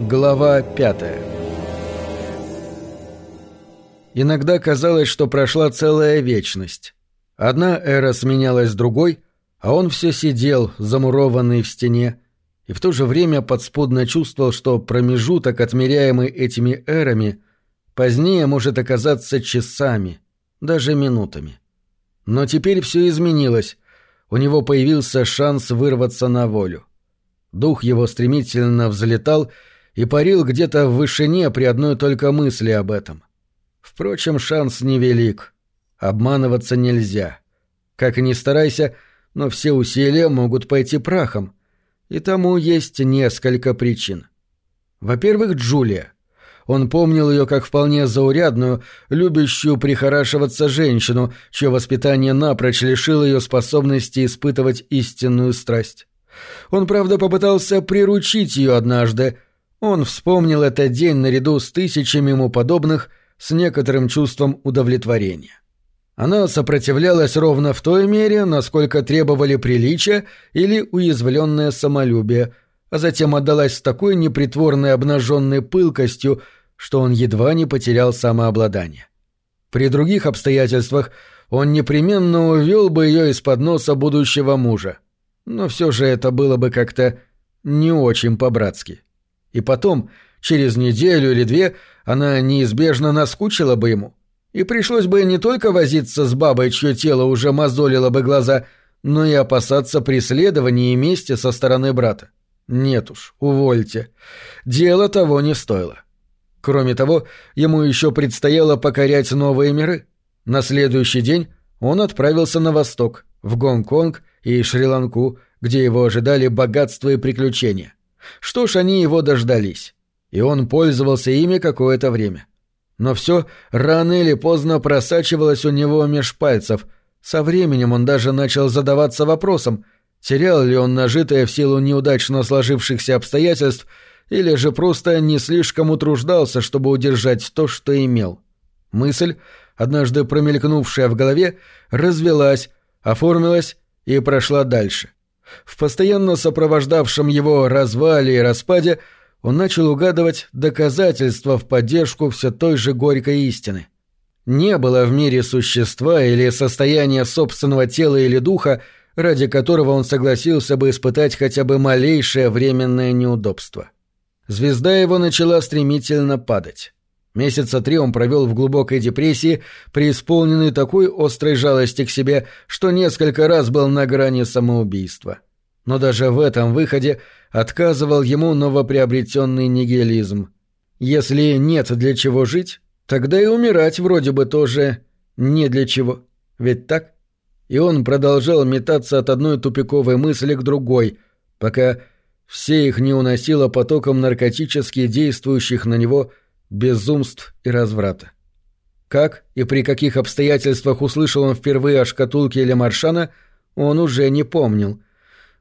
Глава пятая Иногда казалось, что прошла целая вечность. Одна эра сменялась другой, а он все сидел, замурованный в стене, и в то же время подспудно чувствовал, что промежуток, отмеряемый этими эрами, позднее может оказаться часами, даже минутами. Но теперь все изменилось, у него появился шанс вырваться на волю. Дух его стремительно взлетал и парил где-то в вышине при одной только мысли об этом. Впрочем, шанс невелик. Обманываться нельзя. Как ни старайся, но все усилия могут пойти прахом. И тому есть несколько причин. Во-первых, Джулия. Он помнил ее как вполне заурядную, любящую прихорашиваться женщину, чье воспитание напрочь лишило ее способности испытывать истинную страсть. Он, правда, попытался приручить ее однажды. Он вспомнил этот день наряду с тысячами ему подобных с некоторым чувством удовлетворения. Она сопротивлялась ровно в той мере, насколько требовали приличия или уязвленное самолюбие, а затем отдалась с такой непритворной обнаженной пылкостью, что он едва не потерял самообладание. При других обстоятельствах он непременно увел бы ее из-под носа будущего мужа. Но все же это было бы как-то не очень по-братски. И потом, через неделю или две, она неизбежно наскучила бы ему. И пришлось бы не только возиться с бабой, чье тело уже мозолило бы глаза, но и опасаться преследования и мести со стороны брата. Нет уж, увольте. Дело того не стоило. Кроме того, ему еще предстояло покорять новые миры. На следующий день он отправился на восток, в Гонконг и Шри-Ланку, где его ожидали богатство и приключения. Что ж, они его дождались. И он пользовался ими какое-то время. Но все рано или поздно просачивалось у него меж пальцев. Со временем он даже начал задаваться вопросом, терял ли он нажитое в силу неудачно сложившихся обстоятельств или же просто не слишком утруждался, чтобы удержать то, что имел. Мысль, однажды промелькнувшая в голове, развелась, оформилась и прошла дальше. В постоянно сопровождавшем его развале и распаде он начал угадывать доказательства в поддержку все той же горькой истины. Не было в мире существа или состояния собственного тела или духа, ради которого он согласился бы испытать хотя бы малейшее временное неудобство. Звезда его начала стремительно падать. Месяца три он провел в глубокой депрессии, преисполненный такой острой жалости к себе, что несколько раз был на грани самоубийства. Но даже в этом выходе отказывал ему новоприобретенный нигилизм. Если нет для чего жить, тогда и умирать вроде бы тоже не для чего. Ведь так? И он продолжал метаться от одной тупиковой мысли к другой, пока все их не уносило потоком наркотически действующих на него безумств и разврата. Как и при каких обстоятельствах услышал он впервые о шкатулке или Маршана, он уже не помнил.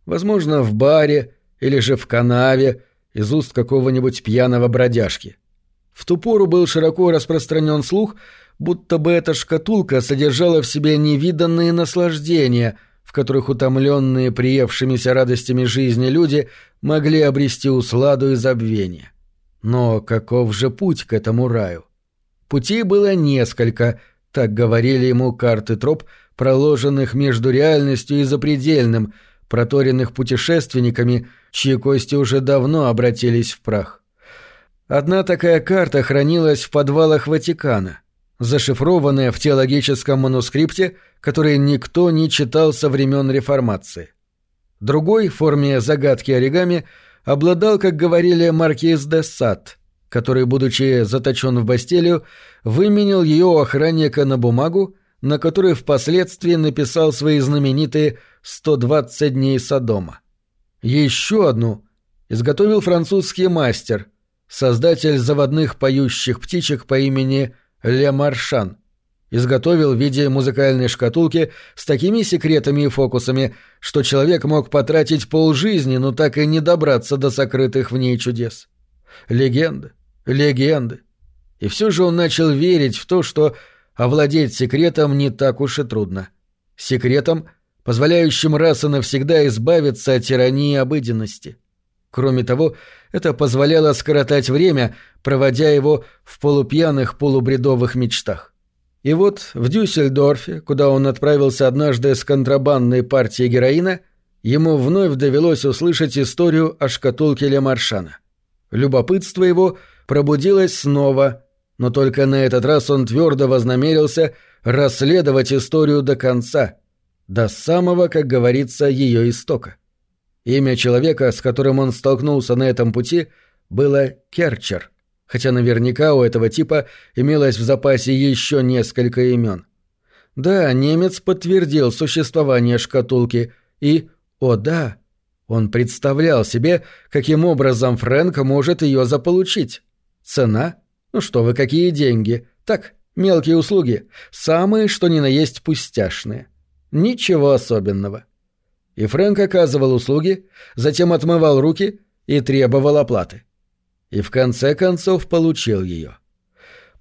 Возможно, в баре или же в канаве из уст какого-нибудь пьяного бродяжки. В ту пору был широко распространен слух, будто бы эта шкатулка содержала в себе невиданные наслаждения, в которых утомленные приевшимися радостями жизни люди могли обрести усладу и забвение. Но каков же путь к этому раю? Путей было несколько, так говорили ему карты троп, проложенных между реальностью и запредельным, проторенных путешественниками, чьи кости уже давно обратились в прах. Одна такая карта хранилась в подвалах Ватикана, зашифрованная в теологическом манускрипте, который никто не читал со времен Реформации. Другой, в форме загадки оригами, обладал, как говорили, маркиз де Сад, который, будучи заточен в Бастилию, выменил ее охранника на бумагу, на которой впоследствии написал свои знаменитые «120 дней Содома». Еще одну изготовил французский мастер, создатель заводных поющих птичек по имени Ле Маршан – изготовил в виде музыкальной шкатулки с такими секретами и фокусами, что человек мог потратить полжизни, но так и не добраться до сокрытых в ней чудес. Легенды, легенды. И все же он начал верить в то, что овладеть секретом не так уж и трудно. Секретом, позволяющим раз и навсегда избавиться от тирании обыденности. Кроме того, это позволяло скоротать время, проводя его в полупьяных полубредовых мечтах. И вот в Дюссельдорфе, куда он отправился однажды с контрабандной партией героина, ему вновь довелось услышать историю о шкатулке Лемаршана. Любопытство его пробудилось снова, но только на этот раз он твердо вознамерился расследовать историю до конца, до самого, как говорится, ее истока. Имя человека, с которым он столкнулся на этом пути, было Керчер, хотя наверняка у этого типа имелось в запасе еще несколько имен. Да, немец подтвердил существование шкатулки и, о да, он представлял себе, каким образом Фрэнк может ее заполучить. Цена? Ну что вы, какие деньги? Так, мелкие услуги. Самые, что ни на есть, пустяшные. Ничего особенного. И Фрэнк оказывал услуги, затем отмывал руки и требовал оплаты. И в конце концов получил ее.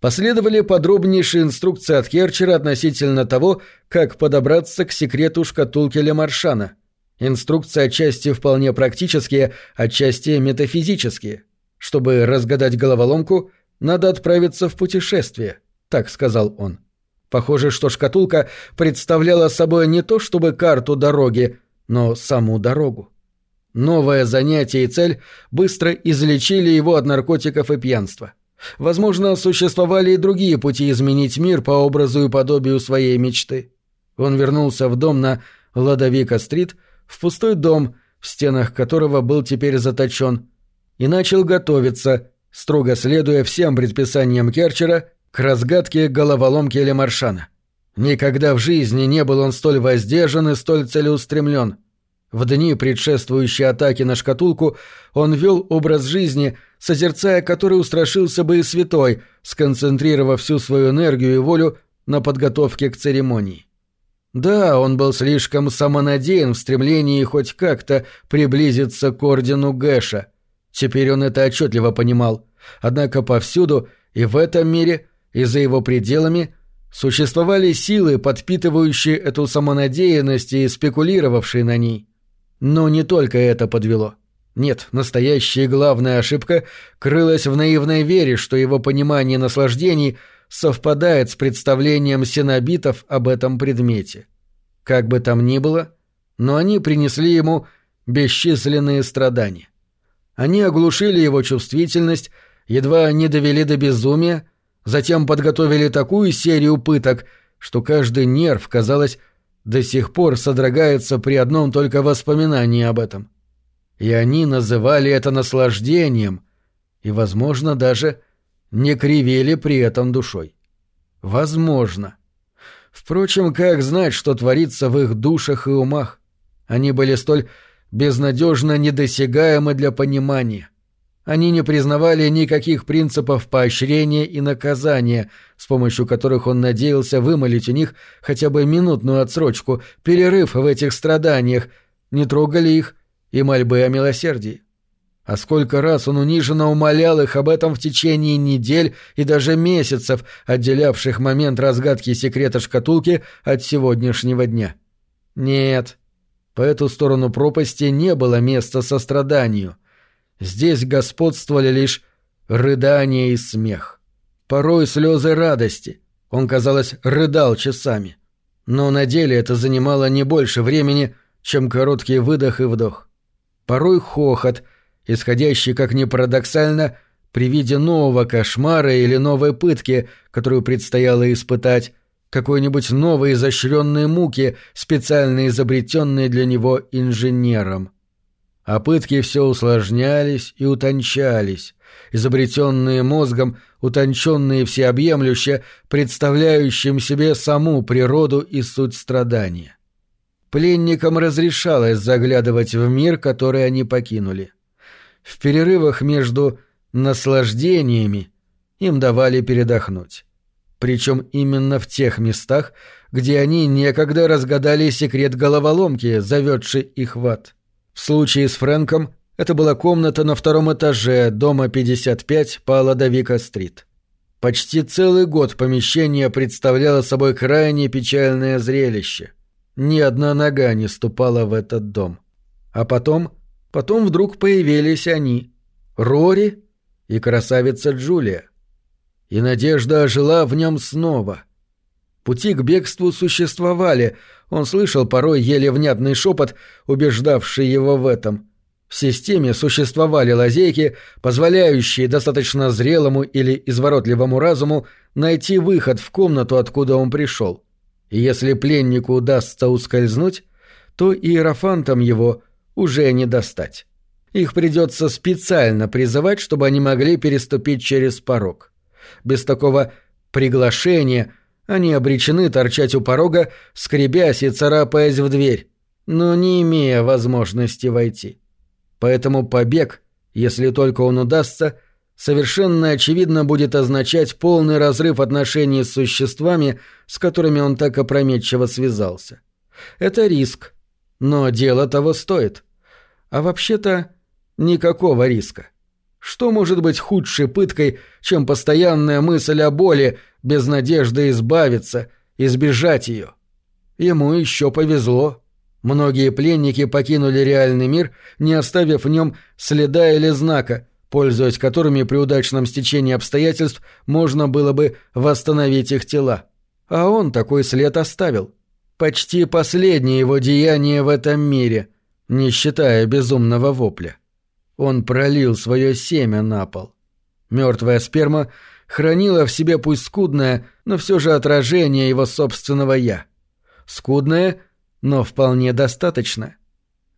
Последовали подробнейшие инструкции от Керчера относительно того, как подобраться к секрету шкатулки Лемаршана — Инструкции отчасти вполне практические, отчасти метафизические. Чтобы разгадать головоломку, надо отправиться в путешествие, так сказал он. Похоже, что шкатулка представляла собой не то чтобы карту дороги, но саму дорогу. Новое занятие и цель быстро излечили его от наркотиков и пьянства. Возможно, существовали и другие пути изменить мир по образу и подобию своей мечты. Он вернулся в дом на Ладовика-стрит, в пустой дом, в стенах которого был теперь заточен, и начал готовиться, строго следуя всем предписаниям Керчера, к разгадке головоломки Лемаршана. Никогда в жизни не был он столь воздержан и столь целеустремлен. В дни, предшествующие атаке на шкатулку, он вел образ жизни, созерцая который устрашился бы и святой, сконцентрировав всю свою энергию и волю на подготовке к церемонии. Да, он был слишком самонадеян в стремлении хоть как-то приблизиться к ордену Гэша. Теперь он это отчетливо понимал. Однако повсюду, и в этом мире, и за его пределами, существовали силы, подпитывающие эту самонадеянность и спекулировавшие на ней. Но не только это подвело. Нет, настоящая главная ошибка крылась в наивной вере, что его понимание наслаждений – совпадает с представлением синобитов об этом предмете. Как бы там ни было, но они принесли ему бесчисленные страдания. Они оглушили его чувствительность, едва не довели до безумия, затем подготовили такую серию пыток, что каждый нерв, казалось, до сих пор содрогается при одном только воспоминании об этом. И они называли это наслаждением и, возможно, даже не кривели при этом душой. Возможно. Впрочем, как знать, что творится в их душах и умах? Они были столь безнадежно недосягаемы для понимания. Они не признавали никаких принципов поощрения и наказания, с помощью которых он надеялся вымолить у них хотя бы минутную отсрочку, перерыв в этих страданиях, не трогали их и мольбы о милосердии. А сколько раз он униженно умолял их об этом в течение недель и даже месяцев, отделявших момент разгадки секрета шкатулки от сегодняшнего дня. Нет, по эту сторону пропасти не было места состраданию. Здесь господствовали лишь рыдание и смех. Порой слезы радости. Он, казалось, рыдал часами. Но на деле это занимало не больше времени, чем короткий выдох и вдох. Порой хохот — исходящий, как ни парадоксально, при виде нового кошмара или новой пытки, которую предстояло испытать, какой-нибудь новой изощренной муки, специально изобретенной для него инженером. А пытки все усложнялись и утончались, изобретенные мозгом, утонченные всеобъемлюще, представляющим себе саму природу и суть страдания. Пленникам разрешалось заглядывать в мир, который они покинули. В перерывах между наслаждениями им давали передохнуть. Причем именно в тех местах, где они некогда разгадали секрет головоломки, заведший их в ад. В случае с Фрэнком это была комната на втором этаже дома 55 по Ладовика-стрит. Почти целый год помещение представляло собой крайне печальное зрелище. Ни одна нога не ступала в этот дом. А потом Потом вдруг появились они — Рори и красавица Джулия. И надежда ожила в нем снова. Пути к бегству существовали, он слышал порой еле внятный шепот, убеждавший его в этом. В системе существовали лазейки, позволяющие достаточно зрелому или изворотливому разуму найти выход в комнату, откуда он пришел. И если пленнику удастся ускользнуть, то иерофантам его уже не достать. Их придется специально призывать, чтобы они могли переступить через порог. Без такого приглашения они обречены торчать у порога, скребясь и царапаясь в дверь, но не имея возможности войти. Поэтому побег, если только он удастся, совершенно очевидно будет означать полный разрыв отношений с существами, с которыми он так опрометчиво связался. Это риск, но дело того стоит. А вообще-то никакого риска. Что может быть худшей пыткой, чем постоянная мысль о боли, без надежды избавиться, избежать ее? Ему еще повезло. Многие пленники покинули реальный мир, не оставив в нем следа или знака, пользуясь которыми при удачном стечении обстоятельств можно было бы восстановить их тела. А он такой след оставил. Почти последнее его деяние в этом мире, не считая безумного вопля. Он пролил свое семя на пол. Мертвая сперма хранила в себе пусть скудное, но все же отражение его собственного «я». Скудное, но вполне достаточно.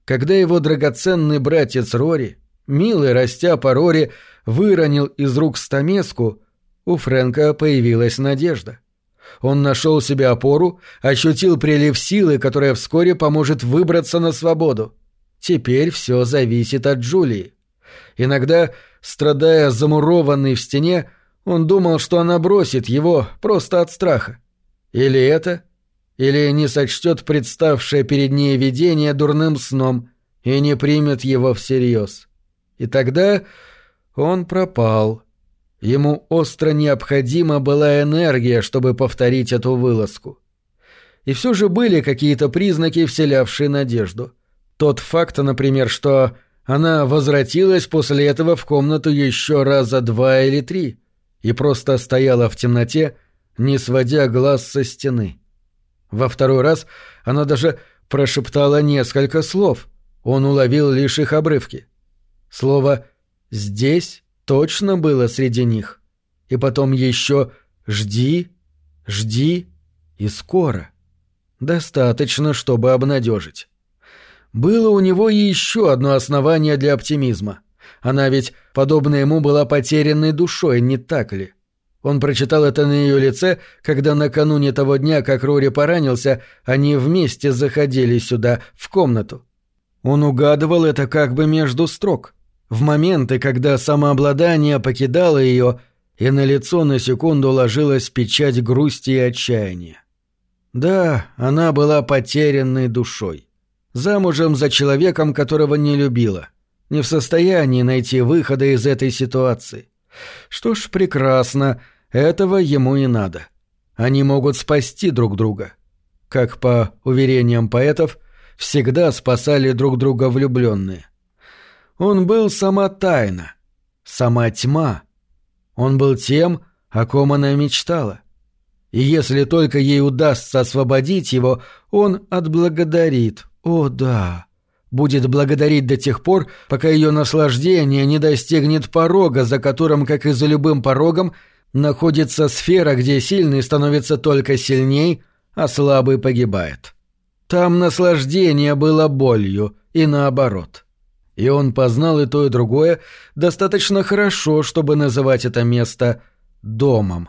Когда его драгоценный братец Рори, милый растяпа Рори, выронил из рук стамеску, у Фрэнка появилась надежда. Он нашел себе опору, ощутил прилив силы, которая вскоре поможет выбраться на свободу. Теперь все зависит от Джулии. Иногда, страдая замурованный в стене, он думал, что она бросит его просто от страха. Или это, или не сочтет представшее перед ней видение дурным сном и не примет его всерьез. И тогда он пропал. Ему остро необходима была энергия, чтобы повторить эту вылазку. И все же были какие-то признаки, вселявшие надежду. Тот факт, например, что она возвратилась после этого в комнату еще раза два или три и просто стояла в темноте, не сводя глаз со стены. Во второй раз она даже прошептала несколько слов. Он уловил лишь их обрывки. Слово «здесь» точно было среди них. И потом еще «жди», «жди» и «скоро». Достаточно, чтобы обнадежить. Было у него и еще одно основание для оптимизма. Она ведь, подобно ему, была потерянной душой, не так ли? Он прочитал это на ее лице, когда накануне того дня, как Рори поранился, они вместе заходили сюда, в комнату. Он угадывал это как бы между строк. В моменты, когда самообладание покидало ее, и на лицо на секунду ложилась печать грусти и отчаяния. Да, она была потерянной душой. Замужем за человеком, которого не любила. Не в состоянии найти выхода из этой ситуации. Что ж, прекрасно, этого ему и надо. Они могут спасти друг друга. Как по уверениям поэтов, всегда спасали друг друга влюбленные. Он был сама тайна, сама тьма. Он был тем, о ком она мечтала. И если только ей удастся освободить его, он отблагодарит. О да, будет благодарить до тех пор, пока ее наслаждение не достигнет порога, за которым, как и за любым порогом, находится сфера, где сильный становится только сильней, а слабый погибает. Там наслаждение было болью, и наоборот. И он познал и то, и другое достаточно хорошо, чтобы называть это место домом.